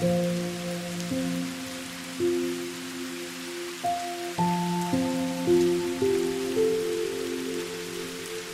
Música